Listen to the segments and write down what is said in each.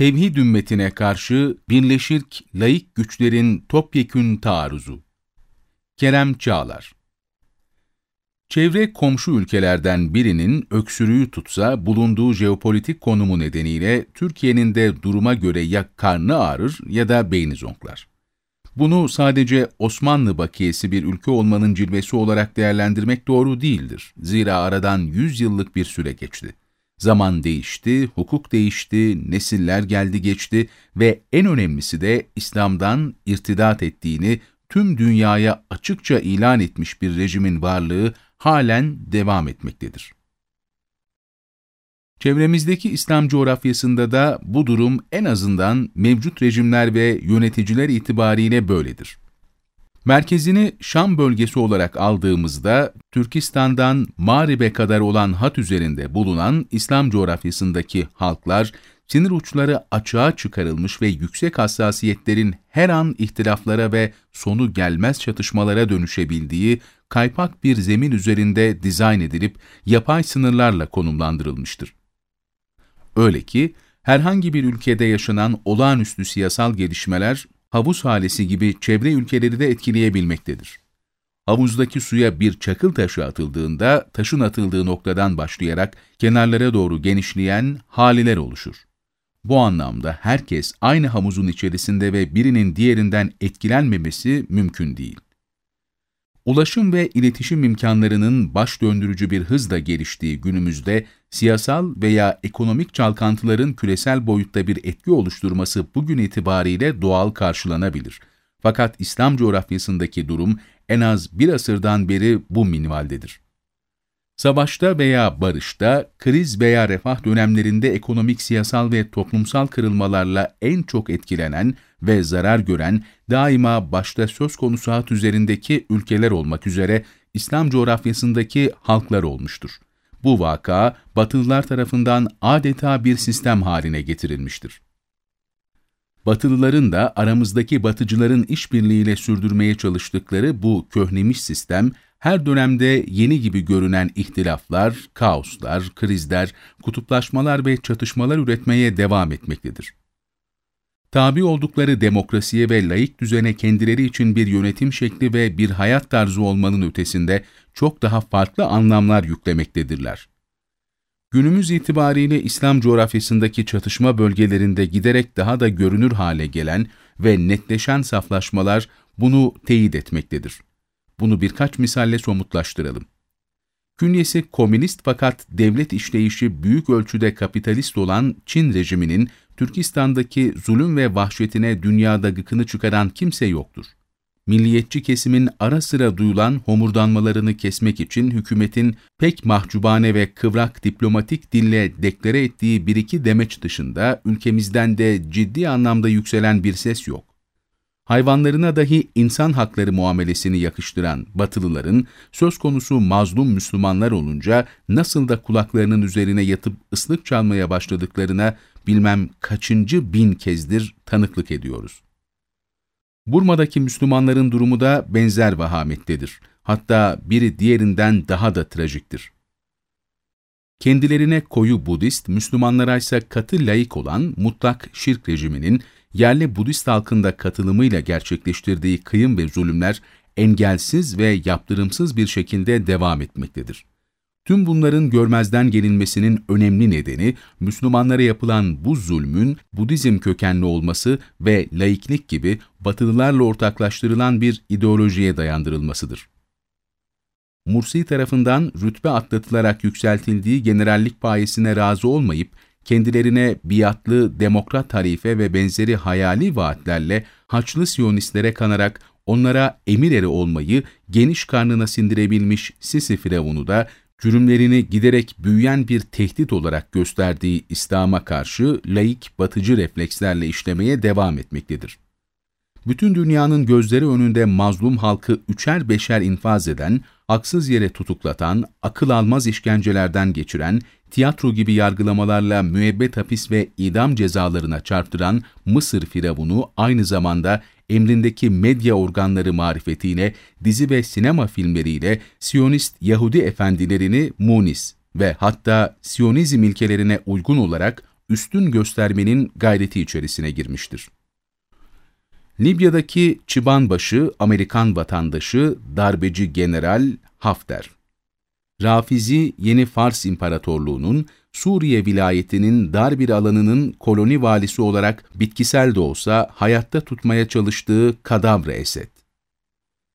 Tevhid ümmetine karşı birleşik laik güçlerin topyekün taarruzu. Kerem Çağlar Çevre komşu ülkelerden birinin öksürüğü tutsa bulunduğu jeopolitik konumu nedeniyle Türkiye'nin de duruma göre ya karnı ağrır ya da beyni zonklar. Bunu sadece Osmanlı bakiyesi bir ülke olmanın cilvesi olarak değerlendirmek doğru değildir. Zira aradan 100 yıllık bir süre geçti. Zaman değişti, hukuk değişti, nesiller geldi geçti ve en önemlisi de İslam'dan irtidat ettiğini tüm dünyaya açıkça ilan etmiş bir rejimin varlığı halen devam etmektedir. Çevremizdeki İslam coğrafyasında da bu durum en azından mevcut rejimler ve yöneticiler itibariyle böyledir. Merkezini Şam bölgesi olarak aldığımızda, Türkistan'dan Mağrib'e kadar olan hat üzerinde bulunan İslam coğrafyasındaki halklar, sinir uçları açığa çıkarılmış ve yüksek hassasiyetlerin her an ihtilaflara ve sonu gelmez çatışmalara dönüşebildiği kaypak bir zemin üzerinde dizayn edilip yapay sınırlarla konumlandırılmıştır. Öyle ki, herhangi bir ülkede yaşanan olağanüstü siyasal gelişmeler, havuz halesi gibi çevre ülkeleri de etkileyebilmektedir. Havuzdaki suya bir çakıl taşı atıldığında, taşın atıldığı noktadan başlayarak kenarlara doğru genişleyen haliler oluşur. Bu anlamda herkes aynı havuzun içerisinde ve birinin diğerinden etkilenmemesi mümkün değil. Ulaşım ve iletişim imkanlarının baş döndürücü bir hızla geliştiği günümüzde siyasal veya ekonomik çalkantıların küresel boyutta bir etki oluşturması bugün itibariyle doğal karşılanabilir. Fakat İslam coğrafyasındaki durum en az bir asırdan beri bu minvaldedir. Savaşta veya barışta, kriz veya refah dönemlerinde ekonomik, siyasal ve toplumsal kırılmalarla en çok etkilenen ve zarar gören daima başta söz konusu hat üzerindeki ülkeler olmak üzere İslam coğrafyasındaki halklar olmuştur. Bu vaka Batılılar tarafından adeta bir sistem haline getirilmiştir. Batılıların da aramızdaki batıcıların işbirliğiyle sürdürmeye çalıştıkları bu köhnemiş sistem, her dönemde yeni gibi görünen ihtilaflar, kaoslar, krizler, kutuplaşmalar ve çatışmalar üretmeye devam etmektedir. Tabi oldukları demokrasiye ve laik düzene kendileri için bir yönetim şekli ve bir hayat tarzı olmanın ötesinde çok daha farklı anlamlar yüklemektedirler. Günümüz itibariyle İslam coğrafyasındaki çatışma bölgelerinde giderek daha da görünür hale gelen ve netleşen saflaşmalar bunu teyit etmektedir. Bunu birkaç misalle somutlaştıralım. Künyesi komünist fakat devlet işleyişi büyük ölçüde kapitalist olan Çin rejiminin Türkistan'daki zulüm ve vahşetine dünyada gıkını çıkaran kimse yoktur. Milliyetçi kesimin ara sıra duyulan homurdanmalarını kesmek için hükümetin pek mahcubane ve kıvrak diplomatik dille deklare ettiği bir iki demeç dışında ülkemizden de ciddi anlamda yükselen bir ses yok hayvanlarına dahi insan hakları muamelesini yakıştıran Batılıların söz konusu mazlum Müslümanlar olunca nasıl da kulaklarının üzerine yatıp ıslık çalmaya başladıklarına bilmem kaçıncı bin kezdir tanıklık ediyoruz. Burma'daki Müslümanların durumu da benzer vahamettedir. Hatta biri diğerinden daha da trajiktir. Kendilerine koyu Budist, Müslümanlara ise katı laik olan mutlak şirk rejiminin yerli Budist halkında katılımıyla gerçekleştirdiği kıyım ve zulümler engelsiz ve yaptırımsız bir şekilde devam etmektedir. Tüm bunların görmezden gelinmesinin önemli nedeni Müslümanlara yapılan bu zulmün Budizm kökenli olması ve laiklik gibi batılılarla ortaklaştırılan bir ideolojiye dayandırılmasıdır. Mursi tarafından rütbe atlatılarak yükseltildiği generallik payesine razı olmayıp kendilerine biatlı demokrat harife ve benzeri hayali vaatlerle Haçlı Siyonistlere kanarak onlara emir eri olmayı geniş karnına sindirebilmiş Sisi Firavunu da cürümlerini giderek büyüyen bir tehdit olarak gösterdiği İslam'a karşı laik batıcı reflekslerle işlemeye devam etmektedir. Bütün dünyanın gözleri önünde mazlum halkı üçer beşer infaz eden, haksız yere tutuklatan, akıl almaz işkencelerden geçiren, tiyatro gibi yargılamalarla müebbet hapis ve idam cezalarına çarptıran Mısır firavunu aynı zamanda emrindeki medya organları marifetiyle dizi ve sinema filmleriyle Siyonist Yahudi efendilerini Munis ve hatta Siyonizm ilkelerine uygun olarak üstün göstermenin gayreti içerisine girmiştir. Libya'daki çıbanbaşı Amerikan vatandaşı darbeci General Hafter. Rafizi Yeni Fars İmparatorluğu'nun Suriye vilayetinin dar bir alanının koloni valisi olarak bitkisel de olsa hayatta tutmaya çalıştığı Kadavra Esed.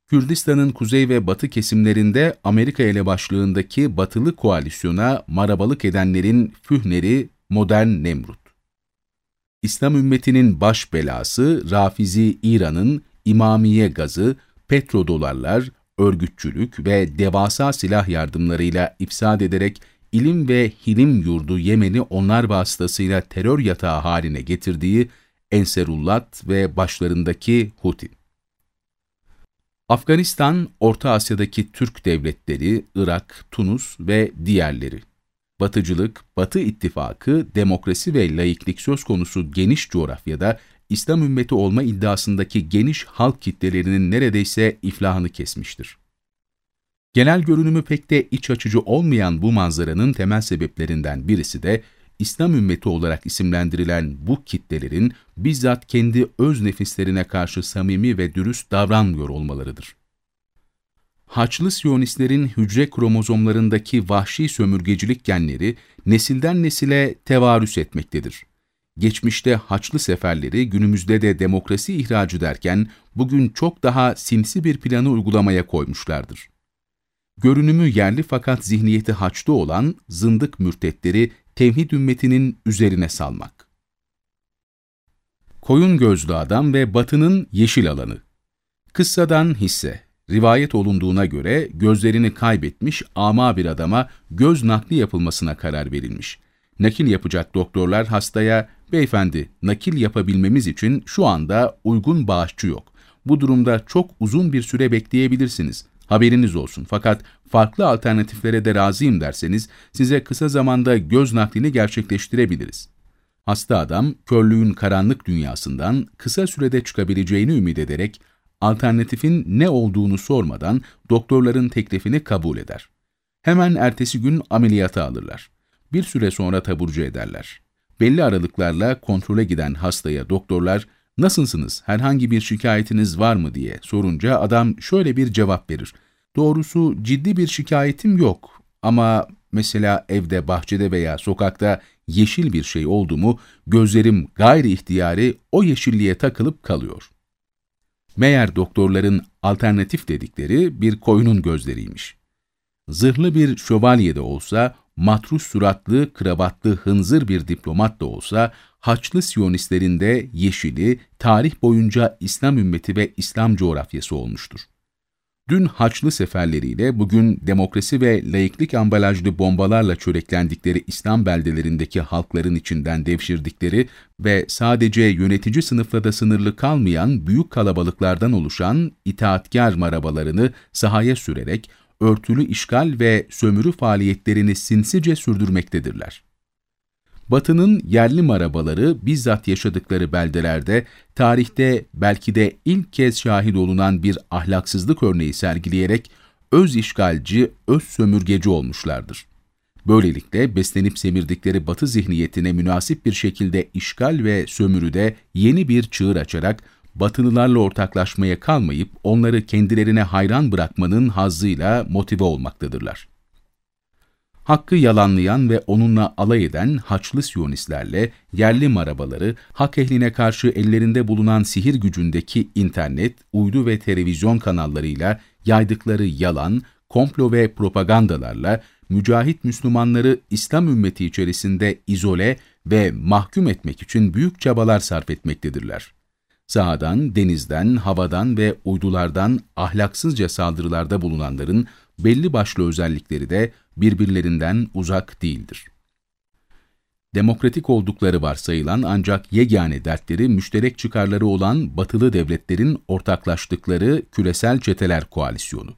Kürdistan'ın kuzey ve batı kesimlerinde Amerika elebaşlığındaki batılı koalisyona marabalık edenlerin fühneri modern Nemrut. İslam ümmetinin baş belası Rafizi İran'ın İmamiye gazı, petrodolarlar, örgütçülük ve devasa silah yardımlarıyla ifsad ederek ilim ve hilim yurdu Yemen'i onlar vasıtasıyla terör yatağı haline getirdiği Enserullat ve başlarındaki Huti. Afganistan, Orta Asya'daki Türk devletleri, Irak, Tunus ve diğerleri. Batıcılık, Batı ittifakı, demokrasi ve laiklik söz konusu geniş coğrafyada İslam ümmeti olma iddiasındaki geniş halk kitlelerinin neredeyse iflahını kesmiştir. Genel görünümü pek de iç açıcı olmayan bu manzaranın temel sebeplerinden birisi de İslam ümmeti olarak isimlendirilen bu kitlelerin bizzat kendi öz nefislerine karşı samimi ve dürüst davranmıyor olmalarıdır. Haçlı Siyonistlerin hücre kromozomlarındaki vahşi sömürgecilik genleri nesilden nesile tevarüs etmektedir. Geçmişte Haçlı seferleri günümüzde de demokrasi ihracı derken bugün çok daha simsi bir planı uygulamaya koymuşlardır. Görünümü yerli fakat zihniyeti haçlı olan zındık mürtetleri tevhid ümmetinin üzerine salmak. Koyun gözlü adam ve batının yeşil alanı. Kıssadan hisse. Rivayet olunduğuna göre gözlerini kaybetmiş ama bir adama göz nakli yapılmasına karar verilmiş. Nakil yapacak doktorlar hastaya, beyefendi nakil yapabilmemiz için şu anda uygun bağışçı yok. Bu durumda çok uzun bir süre bekleyebilirsiniz. Haberiniz olsun. Fakat farklı alternatiflere de razıyım derseniz size kısa zamanda göz naklini gerçekleştirebiliriz. Hasta adam, körlüğün karanlık dünyasından kısa sürede çıkabileceğini ümit ederek alternatifin ne olduğunu sormadan doktorların teklifini kabul eder. Hemen ertesi gün ameliyata alırlar. Bir süre sonra taburcu ederler. Belli aralıklarla kontrole giden hastaya doktorlar, nasılsınız, herhangi bir şikayetiniz var mı diye sorunca adam şöyle bir cevap verir. Doğrusu ciddi bir şikayetim yok ama mesela evde, bahçede veya sokakta yeşil bir şey oldu mu gözlerim gayri ihtiyari o yeşilliğe takılıp kalıyor. Meğer doktorların alternatif dedikleri bir koyunun gözleriymiş. Zırhlı bir şövalye de olsa, matrus suratlı, kravatlı, hınzır bir diplomat da olsa, Haçlı Siyonistlerin de yeşili, tarih boyunca İslam ümmeti ve İslam coğrafyası olmuştur. Dün Haçlı seferleriyle bugün demokrasi ve laiklik ambalajlı bombalarla çöreklendikleri İslam beldelerindeki halkların içinden devşirdikleri ve sadece yönetici sınıfla da sınırlı kalmayan büyük kalabalıklardan oluşan itaatkar marabalarını sahaya sürerek örtülü işgal ve sömürü faaliyetlerini sinsice sürdürmektedirler. Batı'nın yerli marabaları bizzat yaşadıkları beldelerde tarihte belki de ilk kez şahit olunan bir ahlaksızlık örneği sergileyerek öz işgalci, öz sömürgeci olmuşlardır. Böylelikle beslenip semirdikleri Batı zihniyetine münasip bir şekilde işgal ve sömürüde yeni bir çığır açarak Batılılarla ortaklaşmaya kalmayıp onları kendilerine hayran bırakmanın hazzıyla motive olmaktadırlar. Hakkı yalanlayan ve onunla alay eden Haçlı Siyonistlerle yerli marabaları, hak ehline karşı ellerinde bulunan sihir gücündeki internet, uydu ve televizyon kanallarıyla yaydıkları yalan, komplo ve propagandalarla mücahit Müslümanları İslam ümmeti içerisinde izole ve mahkum etmek için büyük çabalar sarf etmektedirler. Sahadan, denizden, havadan ve uydulardan ahlaksızca saldırılarda bulunanların belli başlı özellikleri de birbirlerinden uzak değildir. Demokratik oldukları varsayılan ancak yegane dertleri müşterek çıkarları olan batılı devletlerin ortaklaştıkları küresel çeteler koalisyonu.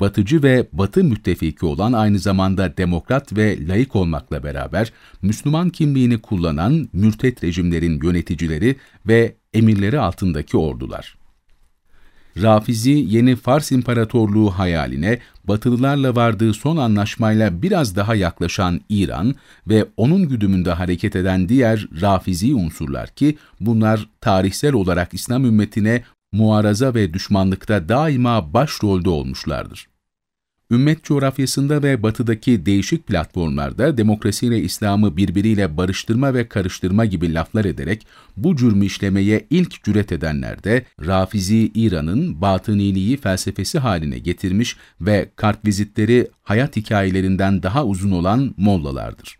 Batıcı ve batı müttefiki olan aynı zamanda demokrat ve laik olmakla beraber Müslüman kimliğini kullanan mürtet rejimlerin yöneticileri ve emirleri altındaki ordular. Rafizi yeni Fars İmparatorluğu hayaline Batılılarla vardığı son anlaşmayla biraz daha yaklaşan İran ve onun güdümünde hareket eden diğer Rafizi unsurlar ki bunlar tarihsel olarak İslam ümmetine muaraza ve düşmanlıkta daima başrolde olmuşlardır. Ümmet coğrafyasında ve batıdaki değişik platformlarda demokrasiyle İslam'ı birbiriyle barıştırma ve karıştırma gibi laflar ederek bu cürmü işlemeye ilk cüret edenler de Rafizi İran'ın batıniliği felsefesi haline getirmiş ve kartvizitleri hayat hikayelerinden daha uzun olan mollalardır.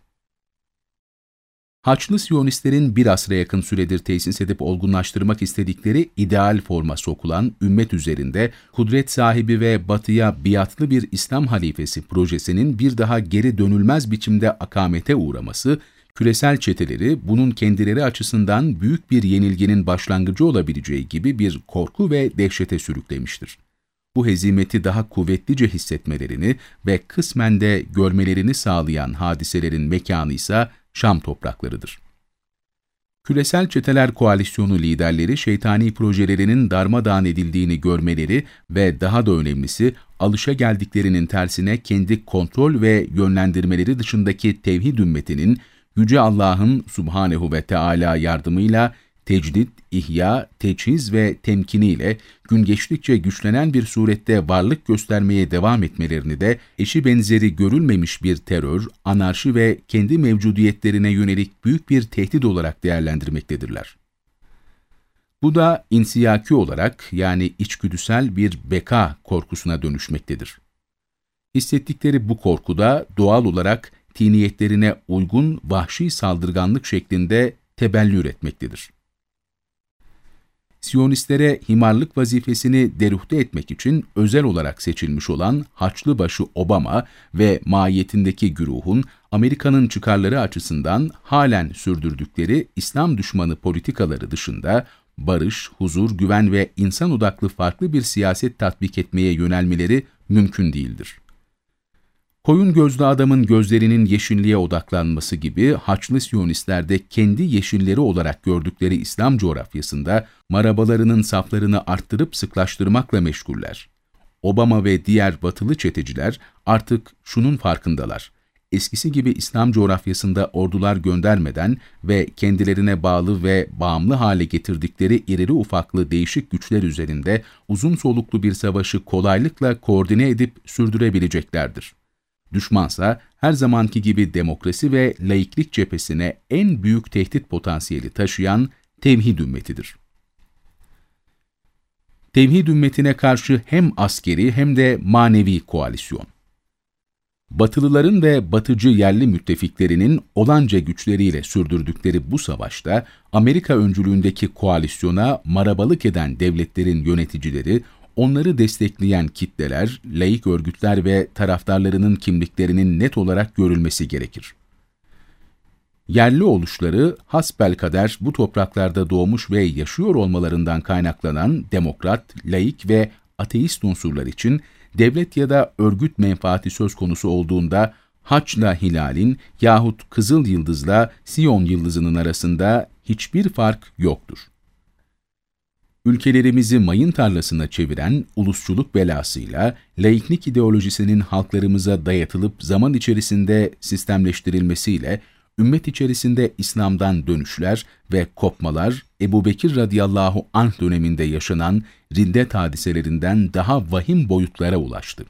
Haçlı Siyonistlerin bir asra yakın süredir tesis edip olgunlaştırmak istedikleri ideal forma sokulan ümmet üzerinde kudret sahibi ve batıya biatlı bir İslam halifesi projesinin bir daha geri dönülmez biçimde akamete uğraması, küresel çeteleri bunun kendileri açısından büyük bir yenilginin başlangıcı olabileceği gibi bir korku ve dehşete sürüklemiştir. Bu hezimeti daha kuvvetlice hissetmelerini ve kısmen de görmelerini sağlayan hadiselerin mekanı ise Şam topraklarıdır. Küresel Çeteler Koalisyonu liderleri şeytani projelerinin darmadağın edildiğini görmeleri ve daha da önemlisi alışa geldiklerinin tersine kendi kontrol ve yönlendirmeleri dışındaki tevhid ümmetinin Yüce Allah'ın Subhanehu ve Teala yardımıyla tecdit, ihya, teçhiz ve temkiniyle gün geçtikçe güçlenen bir surette varlık göstermeye devam etmelerini de eşi benzeri görülmemiş bir terör, anarşi ve kendi mevcudiyetlerine yönelik büyük bir tehdit olarak değerlendirmektedirler. Bu da insiyaki olarak yani içgüdüsel bir beka korkusuna dönüşmektedir. Hissettikleri bu korkuda doğal olarak tiniyetlerine uygun vahşi saldırganlık şeklinde tebellür etmektedir. Siyonistlere himarlık vazifesini deruhte etmek için özel olarak seçilmiş olan Haçlıbaşı Obama ve mahiyetindeki güruhun Amerika'nın çıkarları açısından halen sürdürdükleri İslam düşmanı politikaları dışında barış, huzur, güven ve insan odaklı farklı bir siyaset tatbik etmeye yönelmeleri mümkün değildir. Koyun gözlü adamın gözlerinin yeşilliğe odaklanması gibi Haçlı Siyonistler de kendi yeşilleri olarak gördükleri İslam coğrafyasında marabalarının saflarını arttırıp sıklaştırmakla meşguller. Obama ve diğer batılı çeteciler artık şunun farkındalar. Eskisi gibi İslam coğrafyasında ordular göndermeden ve kendilerine bağlı ve bağımlı hale getirdikleri irili ufaklı değişik güçler üzerinde uzun soluklu bir savaşı kolaylıkla koordine edip sürdürebileceklerdir. Düşmansa her zamanki gibi demokrasi ve laiklik cephesine en büyük tehdit potansiyeli taşıyan tevhid ümmetidir. Tevhid ümmetine karşı hem askeri hem de manevi koalisyon. Batılıların ve batıcı yerli müttefiklerinin olanca güçleriyle sürdürdükleri bu savaşta Amerika öncülüğündeki koalisyona marabalık eden devletlerin yöneticileri onları destekleyen kitleler, laik örgütler ve taraftarlarının kimliklerinin net olarak görülmesi gerekir. Yerli oluşları hasbelkader bu topraklarda doğmuş ve yaşıyor olmalarından kaynaklanan demokrat, laik ve ateist unsurlar için devlet ya da örgüt menfaati söz konusu olduğunda Haç'la Hilal'in yahut Kızıl Yıldız'la Siyon Yıldızı'nın arasında hiçbir fark yoktur ülkelerimizi mayın tarlasına çeviren ulusçuluk belasıyla laiklik ideolojisinin halklarımıza dayatılıp zaman içerisinde sistemleştirilmesiyle ümmet içerisinde İslam'dan dönüşler ve kopmalar Ebu Bekir radıyallahu anh döneminde yaşanan riddet hadiselerinden daha vahim boyutlara ulaştı.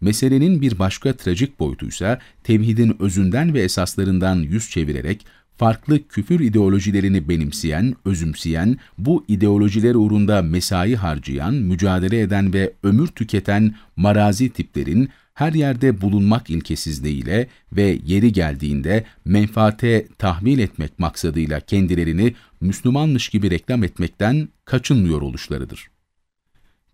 Meselenin bir başka trajik boyutuysa tevhidin özünden ve esaslarından yüz çevirerek farklı küfür ideolojilerini benimseyen, özümseyen, bu ideolojiler uğrunda mesai harcayan, mücadele eden ve ömür tüketen marazi tiplerin her yerde bulunmak ilkesizliğiyle ve yeri geldiğinde menfaate tahvil etmek maksadıyla kendilerini Müslümanmış gibi reklam etmekten kaçınmıyor oluşlarıdır.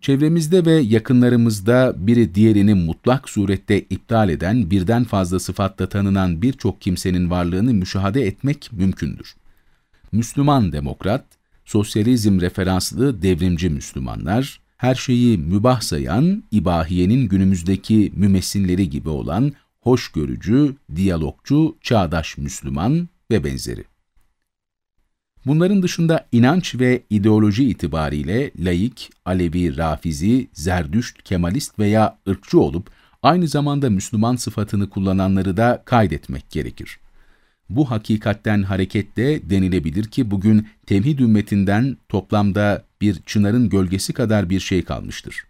Çevremizde ve yakınlarımızda biri diğerini mutlak surette iptal eden birden fazla sıfatla tanınan birçok kimsenin varlığını müşahede etmek mümkündür. Müslüman demokrat, sosyalizm referanslı devrimci Müslümanlar, her şeyi mübah sayan, ibahiyenin günümüzdeki mümessilleri gibi olan hoşgörücü, diyalogcu, çağdaş Müslüman ve benzeri. Bunların dışında inanç ve ideoloji itibariyle laik, Alevi, Rafizi, Zerdüşt, Kemalist veya ırkçı olup aynı zamanda Müslüman sıfatını kullananları da kaydetmek gerekir. Bu hakikatten hareketle denilebilir ki bugün tevhid ümmetinden toplamda bir çınarın gölgesi kadar bir şey kalmıştır.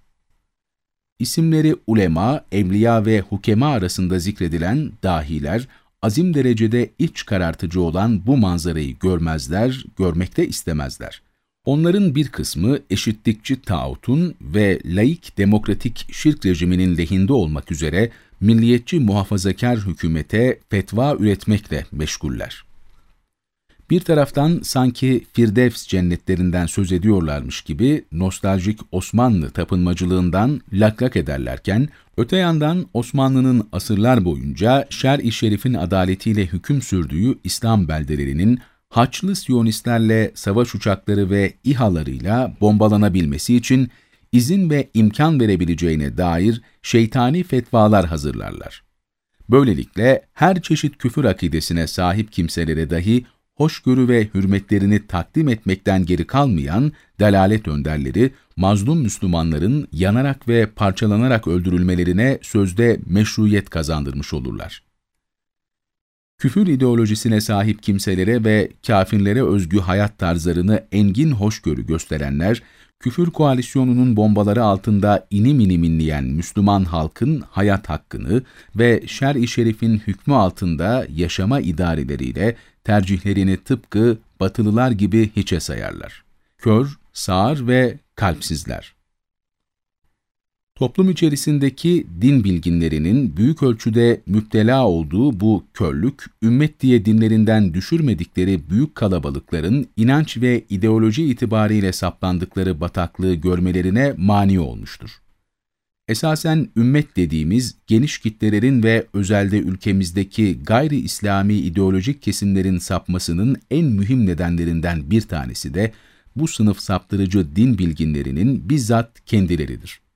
İsimleri ulema, evliya ve hukema arasında zikredilen dahiler, azim derecede iç karartıcı olan bu manzarayı görmezler, görmekte istemezler. Onların bir kısmı eşitlikçi tağutun ve laik demokratik şirk rejiminin lehinde olmak üzere milliyetçi muhafazakar hükümete fetva üretmekle meşguller. Bir taraftan sanki Firdevs cennetlerinden söz ediyorlarmış gibi nostaljik Osmanlı tapınmacılığından laklak ederlerken, öte yandan Osmanlı'nın asırlar boyunca şer-i şerifin adaletiyle hüküm sürdüğü İslam beldelerinin Haçlı Siyonistlerle savaş uçakları ve İHA'larıyla bombalanabilmesi için izin ve imkan verebileceğine dair şeytani fetvalar hazırlarlar. Böylelikle her çeşit küfür akidesine sahip kimselere dahi hoşgörü ve hürmetlerini takdim etmekten geri kalmayan delalet önderleri, mazlum Müslümanların yanarak ve parçalanarak öldürülmelerine sözde meşruiyet kazandırmış olurlar. Küfür ideolojisine sahip kimselere ve kafirlere özgü hayat tarzlarını engin hoşgörü gösterenler, küfür koalisyonunun bombaları altında inim inim inleyen Müslüman halkın hayat hakkını ve şer-i şerifin hükmü altında yaşama idareleriyle tercihlerini tıpkı batılılar gibi hiçe sayarlar. Kör, sağır ve kalpsizler. Toplum içerisindeki din bilginlerinin büyük ölçüde müptela olduğu bu körlük, ümmet diye dinlerinden düşürmedikleri büyük kalabalıkların inanç ve ideoloji itibariyle saplandıkları bataklığı görmelerine mani olmuştur. Esasen ümmet dediğimiz geniş kitlelerin ve özelde ülkemizdeki gayri İslami ideolojik kesimlerin sapmasının en mühim nedenlerinden bir tanesi de bu sınıf saptırıcı din bilginlerinin bizzat kendileridir.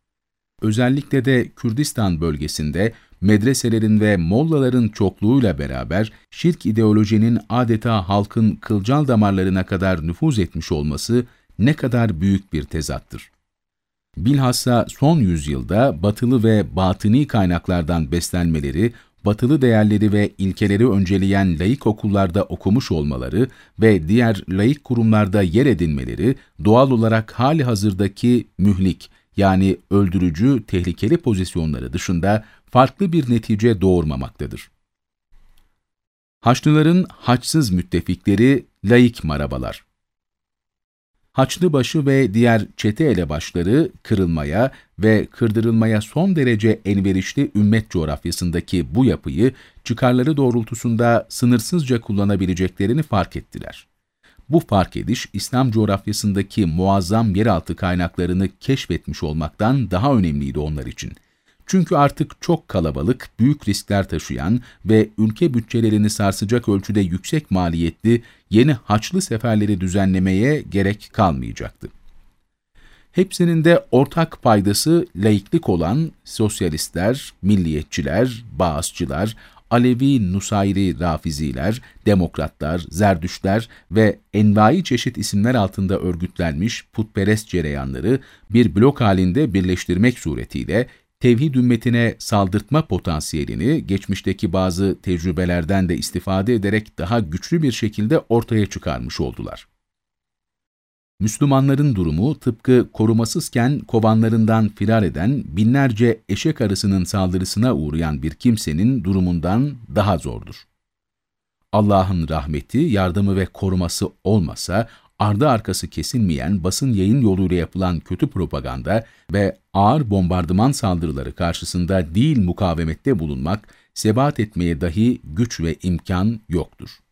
Özellikle de Kürdistan bölgesinde medreselerin ve mollaların çokluğuyla beraber şirk ideolojinin adeta halkın kılcal damarlarına kadar nüfuz etmiş olması ne kadar büyük bir tezattır. Bilhassa son yüzyılda batılı ve batıni kaynaklardan beslenmeleri, batılı değerleri ve ilkeleri önceleyen laik okullarda okumuş olmaları ve diğer laik kurumlarda yer edinmeleri doğal olarak hali hazırdaki mühlik yani öldürücü, tehlikeli pozisyonları dışında farklı bir netice doğurmamaktadır. Haçlıların haçsız müttefikleri laik marabalar. Haçlıbaşı ve diğer çete elebaşları kırılmaya ve kırdırılmaya son derece elverişli ümmet coğrafyasındaki bu yapıyı çıkarları doğrultusunda sınırsızca kullanabileceklerini fark ettiler. Bu fark ediş, İslam coğrafyasındaki muazzam yeraltı kaynaklarını keşfetmiş olmaktan daha önemliydi onlar için. Çünkü artık çok kalabalık, büyük riskler taşıyan ve ülke bütçelerini sarsacak ölçüde yüksek maliyetli yeni haçlı seferleri düzenlemeye gerek kalmayacaktı. Hepsinin de ortak paydası laiklik olan sosyalistler, milliyetçiler, bağızçılar, Alevi Nusayri Rafiziler, Demokratlar, Zerdüşler ve envai çeşit isimler altında örgütlenmiş putperest cereyanları bir blok halinde birleştirmek suretiyle tevhid ümmetine saldırtma potansiyelini geçmişteki bazı tecrübelerden de istifade ederek daha güçlü bir şekilde ortaya çıkarmış oldular. Müslümanların durumu tıpkı korumasızken kovanlarından firar eden binlerce eşek arısının saldırısına uğrayan bir kimsenin durumundan daha zordur. Allah'ın rahmeti, yardımı ve koruması olmasa ardı arkası kesilmeyen basın yayın yoluyla yapılan kötü propaganda ve ağır bombardıman saldırıları karşısında değil mukavemette bulunmak, sebat etmeye dahi güç ve imkan yoktur.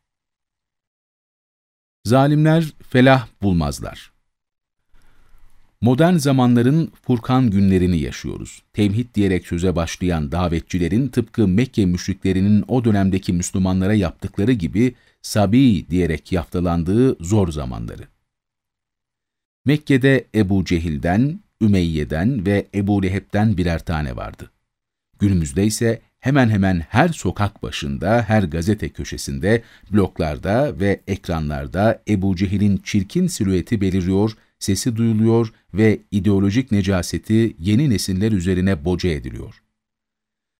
Zalimler felah bulmazlar. Modern zamanların Furkan günlerini yaşıyoruz. Tevhid diyerek söze başlayan davetçilerin tıpkı Mekke müşriklerinin o dönemdeki Müslümanlara yaptıkları gibi Sabi diyerek yaftalandığı zor zamanları. Mekke'de Ebu Cehil'den, Ümeyye'den ve Ebu Leheb'den birer tane vardı. Günümüzde ise hemen hemen her sokak başında, her gazete köşesinde, bloklarda ve ekranlarda Ebu Cehil'in çirkin silüeti beliriyor, sesi duyuluyor ve ideolojik necaseti yeni nesiller üzerine boca ediliyor.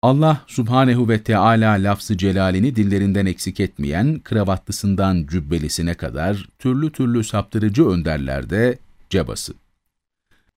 Allah subhanehu ve Teala lafzı celalini dillerinden eksik etmeyen, kravatlısından cübbelisine kadar türlü türlü saptırıcı önderlerde cebası.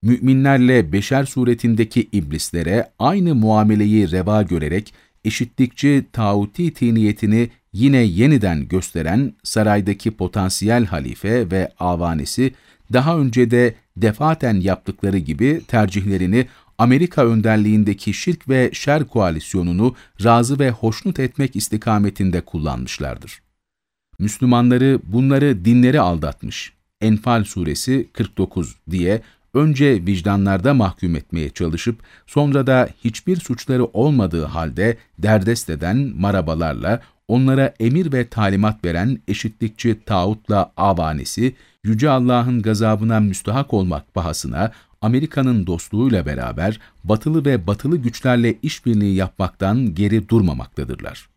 Müminlerle beşer suretindeki iblislere aynı muameleyi reva görerek eşitlikçi tağuti tiniyetini yine yeniden gösteren saraydaki potansiyel halife ve avanesi daha önce de defaten yaptıkları gibi tercihlerini Amerika önderliğindeki şirk ve şer koalisyonunu razı ve hoşnut etmek istikametinde kullanmışlardır. Müslümanları bunları dinleri aldatmış. Enfal suresi 49 diye önce vicdanlarda mahkum etmeye çalışıp sonra da hiçbir suçları olmadığı halde derdest eden marabalarla onlara emir ve talimat veren eşitlikçi tağutla avanesi, Yüce Allah'ın gazabına müstahak olmak bahasına Amerika'nın dostluğuyla beraber batılı ve batılı güçlerle işbirliği yapmaktan geri durmamaktadırlar.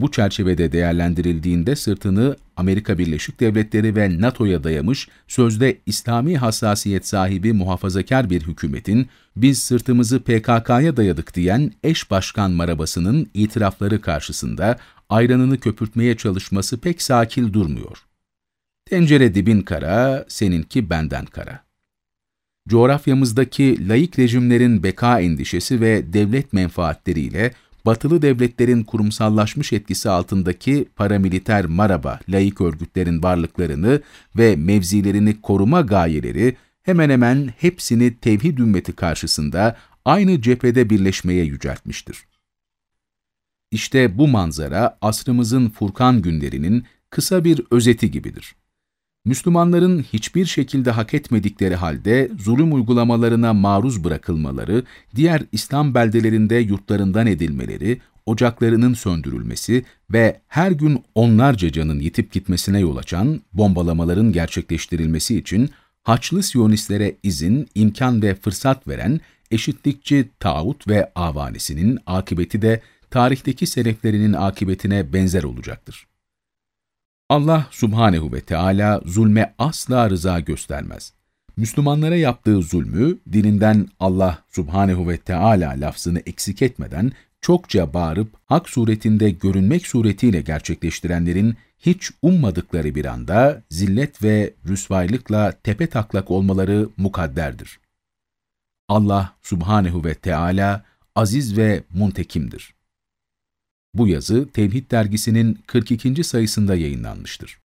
Bu çerçevede değerlendirildiğinde sırtını Amerika Birleşik Devletleri ve NATO'ya dayamış, sözde İslami hassasiyet sahibi muhafazakar bir hükümetin, biz sırtımızı PKK'ya dayadık diyen eş başkan marabasının itirafları karşısında ayranını köpürtmeye çalışması pek sakil durmuyor. Tencere dibin kara, seninki benden kara. Coğrafyamızdaki laik rejimlerin beka endişesi ve devlet menfaatleriyle batılı devletlerin kurumsallaşmış etkisi altındaki paramiliter maraba laik örgütlerin varlıklarını ve mevzilerini koruma gayeleri hemen hemen hepsini tevhid ümmeti karşısında aynı cephede birleşmeye yüceltmiştir. İşte bu manzara asrımızın Furkan günlerinin kısa bir özeti gibidir. Müslümanların hiçbir şekilde hak etmedikleri halde zulüm uygulamalarına maruz bırakılmaları, diğer İslam beldelerinde yurtlarından edilmeleri, ocaklarının söndürülmesi ve her gün onlarca canın yitip gitmesine yol açan bombalamaların gerçekleştirilmesi için Haçlı Siyonistlere izin, imkan ve fırsat veren eşitlikçi tağut ve avanesinin akıbeti de tarihteki seleflerinin akıbetine benzer olacaktır. Allah subhanehu ve Teala zulme asla rıza göstermez. Müslümanlara yaptığı zulmü, dilinden Allah subhanehu ve Teala lafzını eksik etmeden çokça bağırıp hak suretinde görünmek suretiyle gerçekleştirenlerin hiç ummadıkları bir anda zillet ve rüsvaylıkla tepe taklak olmaları mukadderdir. Allah subhanehu ve Teala aziz ve muntekimdir. Bu yazı Tevhid dergisinin 42. sayısında yayınlanmıştır.